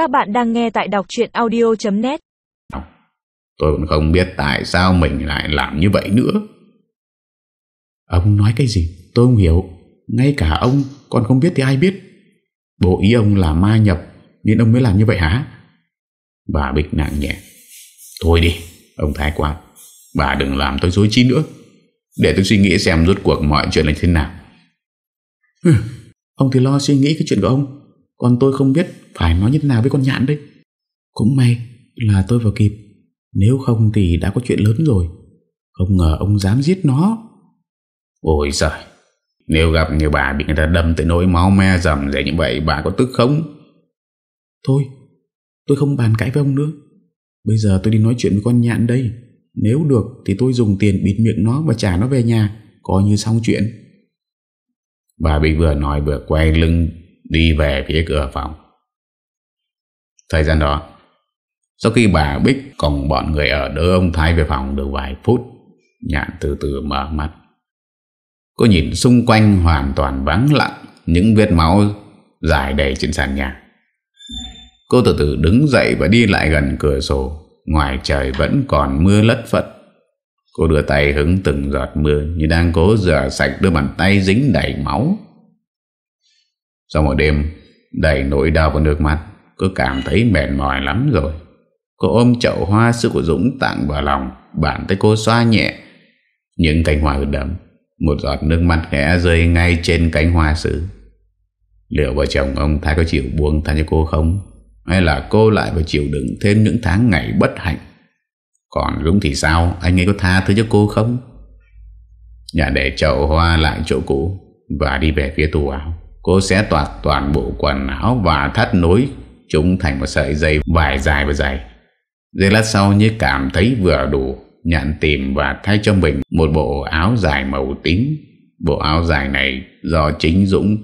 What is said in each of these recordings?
Các bạn đang nghe tại đọc chuyện audio.net Tôi cũng không biết tại sao mình lại làm như vậy nữa. Ông nói cái gì? Tôi không hiểu. Ngay cả ông còn không biết thì ai biết? Bộ ý ông là ma nhập, Nên ông mới làm như vậy hả? Bà Bích nặng nhẹ. Thôi đi, Ông thái quá. Bà đừng làm tôi dối trí nữa. Để tôi suy nghĩ xem rốt cuộc mọi chuyện là thế nào. Ông thì lo suy nghĩ cái chuyện của ông. Còn tôi không biết phải nói như thế nào với con nhạn đấy. Cũng may là tôi vào kịp. Nếu không thì đã có chuyện lớn rồi. Không ngờ ông dám giết nó. Ôi giời Nếu gặp như bà bị người ta đâm tới nỗi máu me dầm dày như vậy Bà có tức không? Thôi Tôi không bàn cãi với ông nữa. Bây giờ tôi đi nói chuyện với con nhạn đây. Nếu được thì tôi dùng tiền bịt miệng nó Và trả nó về nhà. Coi như xong chuyện. Bà Bích vừa nói vừa quay lưng Đi về phía cửa phòng. Thời gian đó, Sau khi bà Bích cùng bọn người ở đỡ ông Thái về phòng được vài phút, Nhạn từ từ mở mắt. Cô nhìn xung quanh hoàn toàn vắng lặng Những vết máu dài đầy trên sàn nhà. Cô từ từ đứng dậy và đi lại gần cửa sổ, Ngoài trời vẫn còn mưa lất phật Cô đưa tay hứng từng giọt mưa Như đang cố rửa sạch đôi bàn tay dính đầy máu. Sau một đêm, Đầy nỗi đau và nước mắt Cô cảm thấy mệt mỏi lắm rồi. Cô ôm chậu hoa sư của Dũng tặng vào lòng, Bàn tay cô xoa nhẹ. Những cánh hoa ướt đẫm, Một giọt nước mắt khẽ rơi ngay trên cánh hoa sứ. Liệu vợ chồng ông Thái có chịu buông tha cho cô không? Hay là cô lại phải chịu đựng thêm những tháng ngày bất hạnh? Còn Dũng thì sao? Anh ấy có tha thứ cho cô không? Nhà để chậu hoa lại chỗ cũ Và đi về phía tù áo. Cô sẽ toạt toàn bộ quần áo Và thắt nối chúng thành một sợi dây vải dài và dày. Giây lát sau như cảm thấy vừa đủ, Nhận tìm và thay cho mình Một bộ áo dài màu tím. Bộ áo dài này do chính Dũng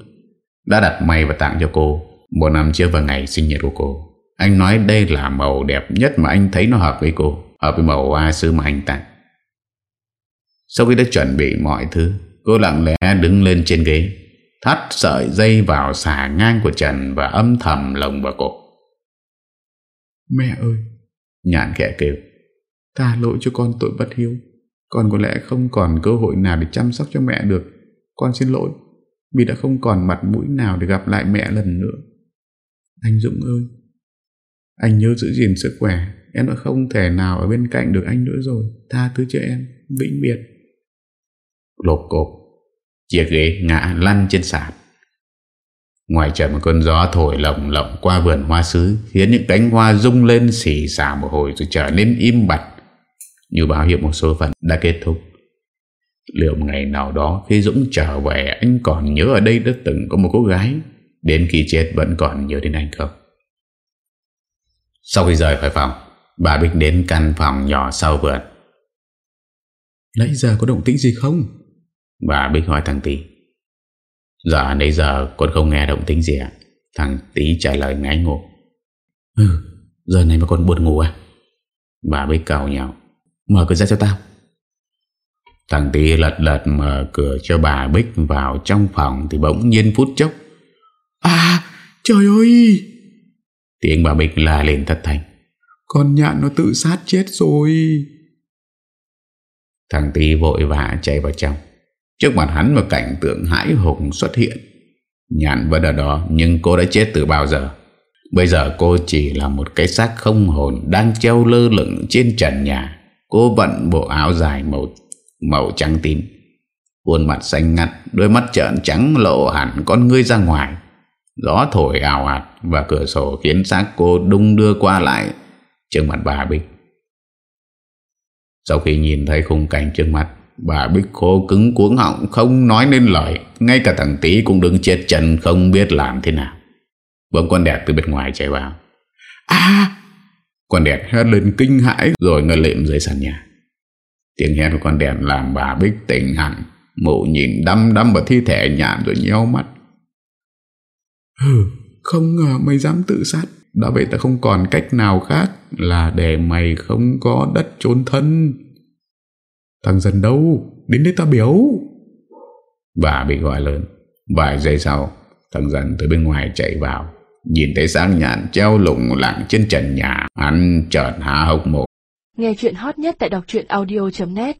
Đã đặt may và tặng cho cô. Một năm trước vào ngày sinh nhật của cô, Anh nói đây là màu đẹp nhất Mà anh thấy nó hợp với cô, Hợp với màu hoa sư mà anh tặng. Sau khi đã chuẩn bị mọi thứ, Cô lặng lẽ đứng lên trên ghế. Thắt sợi dây vào xà ngang của Trần Và âm thầm lồng vào cổ. Mẹ ơi! Nhạn kẻ kêu. Tha lỗi cho con tội bất hiếu. Con có lẽ không còn cơ hội nào để chăm sóc cho mẹ được. Con xin lỗi Vì đã không còn mặt mũi nào để gặp lại mẹ lần nữa. Anh Dũng ơi! Anh nhớ giữ gìn sức khỏe. Em đã không thể nào ở bên cạnh được anh nữa rồi. Tha thứ cho em Vĩnh biệt. Lột cộp Chiếc ghế ngã lăn trên sàn. Ngoài trời một cơn gió thổi lộng lộng qua vườn hoa sứ, Khiến những cánh hoa rung lên xì xả một hồi rồi trở nên im bặt. Như báo hiệu một số phận đã kết thúc. Liệu một ngày nào đó khi Dũng trở về, Anh còn nhớ ở đây đã từng có một cô gái? Đến khi chết vẫn còn nhớ đến anh không? Sau khi rời khỏi phòng, Bà Bích đến căn phòng nhỏ sau vườn. Nãy giờ có động tĩnh gì không? Bà Bích hỏi thằng Tý. Giờ nãy giờ con không nghe động tính gì ạ. Thằng Tý trả lời ngái ngộ Ừ Giờ này mà con buồn ngủ à? Bà Bích cào nhau Mở cửa ra cho tao. Thằng Tý lật lật mở cửa cho bà Bích vào trong phòng Thì bỗng nhiên phút chốc. À trời ơi! Tiếng bà Bích la lên thất thành Con nhạn nó tự sát chết rồi. Thằng Tý vội vã chạy vào trong. Trước mặt hắn một cảnh tượng hãi hùng xuất hiện. Nhạn vẫn ở đó, Nhưng cô đã chết từ bao giờ? Bây giờ cô chỉ là một cái xác không hồn Đang treo lơ lửng trên trần nhà. Cô vận bộ áo dài màu màu trắng tím. Khuôn mặt xanh ngắt, Đôi mắt trợn trắng lộ hẳn con ngươi ra ngoài. Gió thổi ảo ạt Và cửa sổ khiến xác cô đung đưa qua lại Trước mặt bà Bích. Sau khi nhìn thấy khung cảnh trước mặt Bà Bích khô cứng cuống họng, Không nói nên lời. Ngay cả thằng Tý cũng đứng chết chân, Không biết làm thế nào. Bỗng con đẹp từ bên ngoài chạy vào. À! Con đẹp hét lên kinh hãi, Rồi ngờ lệm dưới sàn nhà. Tiếng hét của con đẹp làm bà Bích tỉnh hẳn. Mụ nhìn đăm đăm vào thi thể nhạn rồi nheo mắt. Hừ, Không ngờ mày dám tự sát. Đã vậy ta không còn cách nào khác Là để mày không có đất trốn thân. Thằng dần đâu? Đến đây ta biểu. Bà bị gọi lớn. Vài giây sau, Thằng dần từ bên ngoài chạy vào. Nhìn thấy sáng nhàn treo lủng lẳng trên trần nhà. Hắn chợt há hốc mồm. Nghe chuyện hot nhất tại đọc truyện audio.net